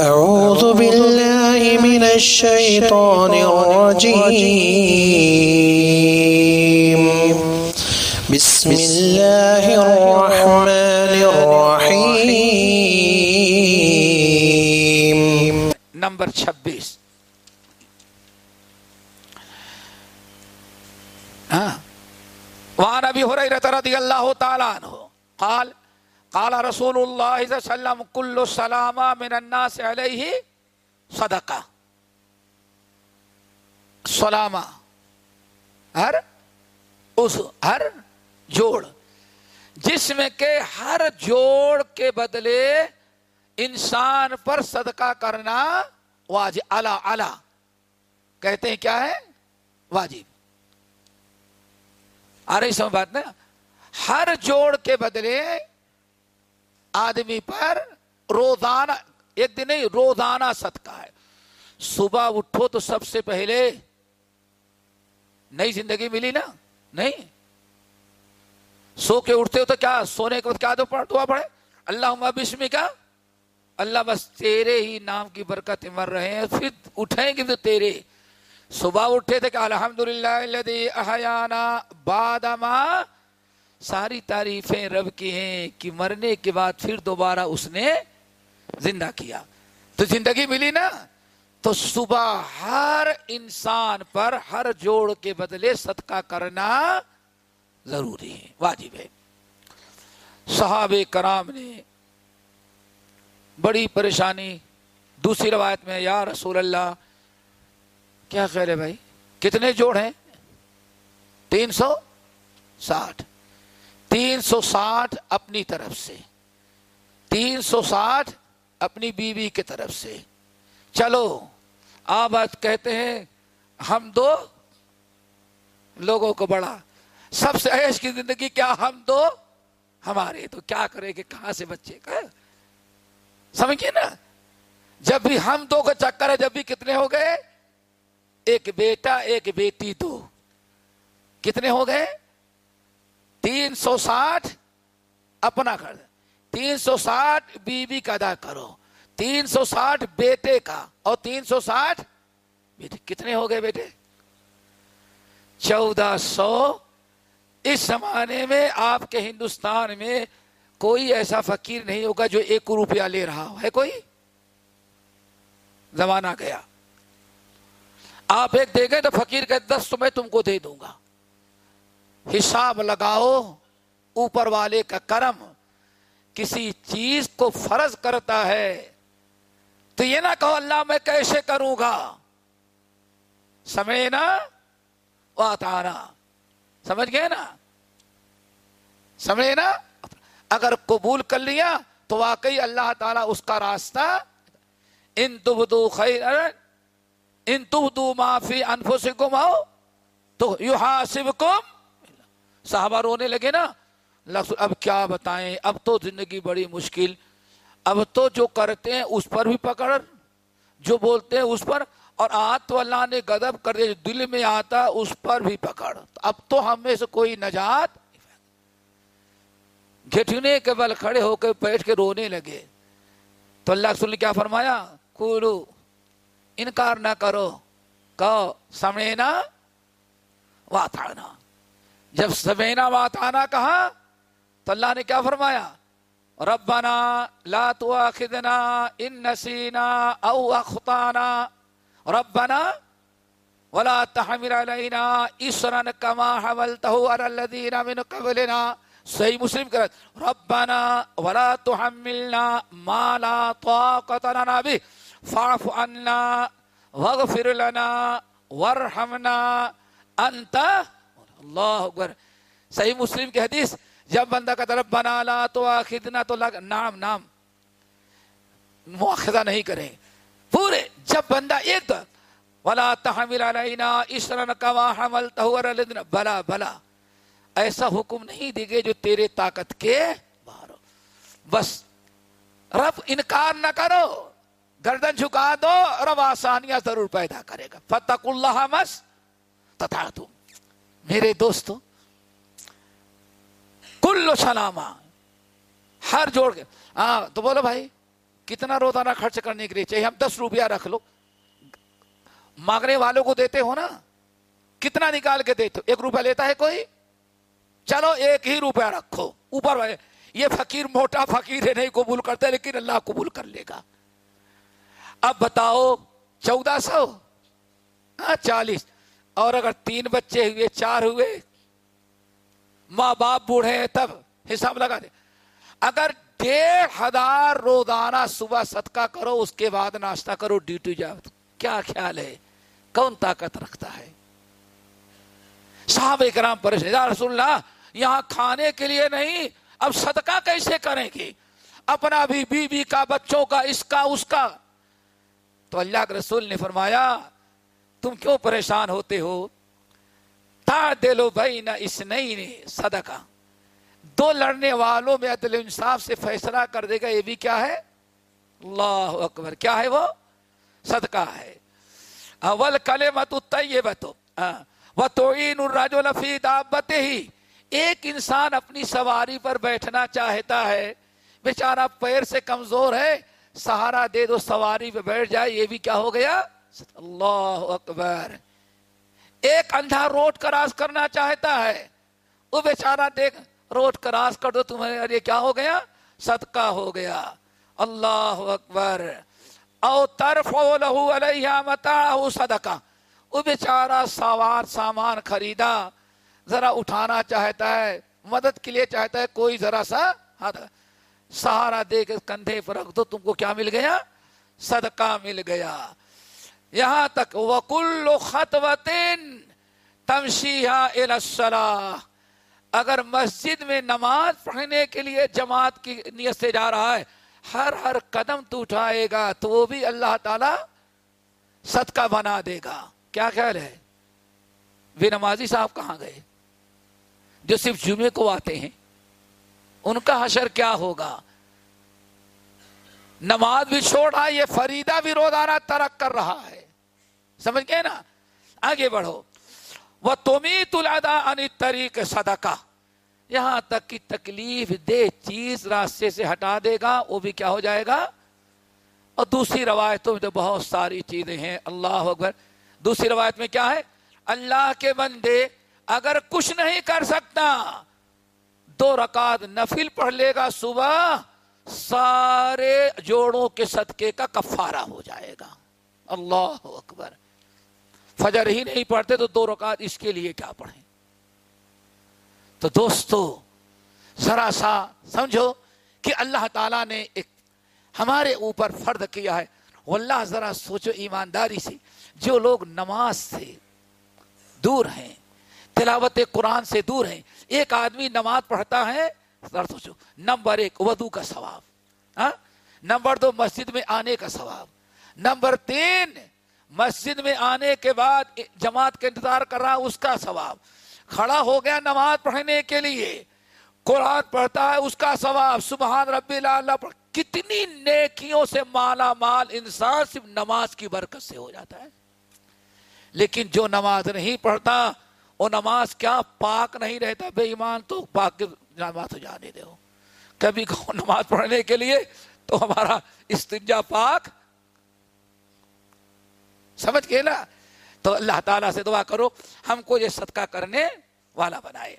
أعوذ بالله من الشيطان الرجيم. بسم الله الرحمن الرحيم. نمبر چھبیس. ہاں. وعن ابي هريره رضي الله تعالى عنه قال قال رسول الله صلى وسلم كل سلامة من الناس عليه صدقه سلامہ، ہر، اس ہر جوڑ جسم کے ہر جوڑ کے بدلے انسان پر صدقہ کرنا واجب الا الا کہتے ہیں کیا ہے؟ واجب۔ آ رہی سمجھ بات نا؟ ہر جوڑ کے بدلے آدمی پر روزانہ، ایک دن نہیں، روزانہ صدقہ ہے۔ صبح اٹھو تو سب سے پہلے نئی زندگی ملی نا؟ نہیں۔ سو کے اٹھتے ہو تو کیا، سونے کو کیا دو دعا پڑھے اللہ بسمی کا اللہ بس تیرے ہی نام کی برکت مر رہے ہیں، پھر اٹھیں گے تو تیرے۔ صبح اٹھے تھے کہ الحمد للہ باد ساری تعریفیں رب کی ہیں کہ مرنے کے بعد پھر دوبارہ اس نے زندہ کیا۔ تو زندگی ملی نا؟ تو صبح ہر انسان پر ہر جوڑ کے بدلے صدقہ کرنا ضروری ہے، واجب ہے۔ صحابہ کرام نے بڑی پریشانی، دوسری روایت میں یا رسول اللہ، کیا خیر ہے بھائی؟ کتنے جوڑ ہیں؟ تین سو ساٹھ۔ تین سو ساٹھ اپنی طرف سے۔ تین سو ساٹھ اپنی بیوی کی طرف سے۔ چلو آپ کہتے ہیں، ہم دو لوگوں کو بڑا سب سے عیش کی زندگی کیا ہم دو؟ ہمارے۔ تو کیا کرے کہ کہاں سے بچے؟ کا سمجھیے نا۔ جب بھی ہم دو کا چکر ہے، جب بھی کتنے ہو گئے؟ ایک بیٹا، ایک بیٹی دو۔ کتنے ہو گئے؟ تین سو ساٹھ اپنا کر تین سو ساٹھ بیوی کا ادا کرو، تین سو ساٹھ بیٹے کا اور تین سو ساٹھ بیٹے۔ کتنے ہو گئے بیٹے؟ چودہ سو۔ اس زمانے میں آپ کے ہندوستان میں کوئی ایسا فقیر نہیں ہوگا جو ایک روپیہ لے رہا ہو۔ ہے کوئی؟ زمانہ گیا۔ آپ ایک دے گئے تو فقیر کہ دس تو میں تم کو دے دوں گا۔ حساب لگاؤ، اوپر والے کا کرم۔ کسی چیز کو فرض کرتا ہے، تو یہ نہ کہو اللہ میں کیسے کروں گا؟ سمے نا؟ واتانا سمجھ گئے نا؟ سمجھے نا؟ اگر قبول کر لیا تو واقعی اللہ تعالیٰ اس کا راستہ۔ ان تبدو خیر ان تبدو معافی انفسکم، آؤ تو یو صحابہ رونے لگے نا اب کیا بتائیں؟ اب تو زندگی بڑی مشکل۔ اب تو جو کرتے ہیں، اس پر بھی پکڑ، جو بولتے ہیں، اس پر۔ اور آج تو اللہ نے گدب کر دیا دل میں آتا، اس پر بھی پکڑ۔ اب تو ہم میں سے کوئی نجات گھٹنے کے بل کھڑے ہو کے بیٹھ کے رونے لگے۔ تو اللہ سن کیا فرمایا؟ کولو، انکار نہ کرو۔ کہو سمینا واتانا جب سمینا واتانا کہا تو اللہ نے کیا فرمایا؟ ربنا لا تواخذنا ان نسینا او اخطانا۔ ربنا ولا تحمل علينا اسرا كما حملته على الذين من قبلنا۔ صحیح مسلم کرت ربنا ولا تحملنا ما لا طاقة لنا به۔ فاعف عنا واغفر لنا وارحمنا۔ انت اللہ اکبر۔ صحیح مسلم کی حدیث، جب بندہ کا طرف بنا لا تو آخدنا تو لگ نام نام مواخذہ نہیں کریں پورے، جب بندہ ایک دو ولا تحمل علینا اسرن کما حملتہ ورلدنا بلا بلا۔ ایسا حکم نہیں دی گئے جو تیرے طاقت کے باہر بس، رب انکار نہ کرو، گردن جھکا دو، رب آسانیاں ضرور پیدا کرے گا۔ فتق اللہ مس تتا تم میرے دوستو، کل سلامہ ہر جوڑ کے۔ ہاں تو بولو بھائی، کتنا روزانہ خرچ کرنے کے لیے چاہیے؟ ہم دس روپیہ رکھ لو۔ مانگنے والوں کو دیتے ہو نا، کتنا نکال کے دیتے ہو؟ ایک روپیہ لیتا ہے کوئی؟ چلو، ایک ہی روپیہ رکھو۔ اوپر والے، یہ فقیر موٹا فقیر ہے، نہیں قبول کرتے لیکن اللہ قبول کر لے گا۔ اب بتاؤ، چودہ سو؟ ہاں چالیس۔ اور اگر تین بچے ہوئے، چار ہوئے، ماں باپ بوڑھے ہیں، تب حساب لگا دے۔ اگر ڈیڑھ ہزار روزانہ صبح صدقہ کرو، اس کے بعد ناشتہ کرو ڈیوٹی جاؤ کیا خیال ہے؟ کون طاقت رکھتا ہے؟ صاحب کرام پریشان رسول اللہ، یہاں کھانے کے لیے نہیں، اب صدقہ کیسے کریں گے؟ اپنا بھی بی بی کا، بچوں کا، اس کا اس کا۔ تو اللہ کے رسول نے فرمایا تم کیوں پریشان ہوتے ہو؟ تا دلو بھائی نہ اس نہیں نے صدقہ۔ دو لڑنے والوں میں عدل انصاف سے فیصلہ کر دے گا، یہ بھی کیا ہے؟ اللہ اکبر، کیا ہے وہ؟ صدقہ ہے۔ اول کلے مت بتو وہ تو لفی دابت ہی ایک انسان اپنی سواری پر بیٹھنا چاہتا ہے، بیچارہ پیر سے کمزور ہے، سہارا دے دو، سواری پہ بیٹھ جائے، یہ بھی کیا ہو گیا؟ اللہ اکبر۔ ایک اندھا روڈ کراس کرنا چاہتا ہے۔ وہ بیچارہ دیکھ، روڈ کراس کر دو تمہیں کیا ہو گیا؟ صدقہ ہو گیا۔ اللہ اکبر۔ او طرف لہو علیہ متا صدقہ۔ وہ بیچارہ سوار سامان خریدا۔ ذرا اٹھانا چاہتا ہے، مدد کے لیے چاہتا ہے، کوئی ذرا سا سہارا دے کے کندھے پر رکھ دو، تم کو کیا مل گیا؟ صدقہ مل گیا۔ یہاں تک وکل خطوتین تمشیہ اگر مسجد میں نماز پڑھنے کے لیے جماعت کی نیت سے جا رہا ہے، ہر ہر قدم تو اٹھائے گا تو وہ بھی اللہ تعالی صدقہ بنا دے گا۔ کیا خیال ہے؟ وہ نمازی صاحب کہاں گئے؟ جو صرف جمعے کو آتے ہیں، ان کا حشر کیا ہوگا؟ نماز بھی چھوڑا یہ فریدہ بھی روزانہ ترک کر رہا ہے۔ سمجھ گئے نا؟ آگے بڑھو۔ وہ تمہیں تلادا ان طریق صدقہ یہاں تک کہ تکلیف دے چیز راستے سے ہٹا دے گا، وہ بھی کیا ہو جائے گا؟ اور دوسری روایتوں میں تو بہت ساری چیزیں ہیں۔ اللہ اکبر۔ دوسری روایت میں کیا ہے؟ اللہ کے بندے اگر کچھ نہیں کر سکتا، دو رکعت نفل پڑھ لے گا صبح سارے جوڑوں کے صدقے کا کفارہ ہو جائے گا۔ اللہ اکبر۔ فجر ہی نہیں پڑھتے تو دو رکعت اس کے لیے کیا پڑھیں؟ تو دوستو، ذرا سا سمجھو کہ اللہ تعالیٰ نے ایک ہمارے اوپر فرد کیا ہے۔ واللہ ذرا سوچو ایمانداری سے، جو لوگ نماز سے دور ہیں، تلاوت قرآن سے دور ہیں، ایک آدمی نماز پڑھتا ہے سوچو، نمبر ایک ودو کا ثواب ہاں؟ نمبر دو، مسجد میں آنے کا ثواب، نمبر تین، مسجد میں آنے کے بعد جماعت کا انتظار کر رہا، اس کا ثواب، کھڑا ہو گیا نماز پڑھنے کے لیے، قرآن پڑھتا ہے، اس کا ثواب، سبحان ربی اللہ پڑھ کتنی نیکیوں سے مالا مال انسان صرف نماز کی برکت سے ہو جاتا ہے، لیکن جو نماز نہیں پڑھتا وہ نماز کیا پاک نہیں رہتا؟ بے ایمان تو پاک نماز جانے دو کبھی کہو نماز پڑھنے کے لیے تو ہمارا استنجا پاک۔ سمجھ گئے نا؟ تو اللہ تعالیٰ سے دعا کرو، ہم کو یہ صدقہ کرنے والا بنائے۔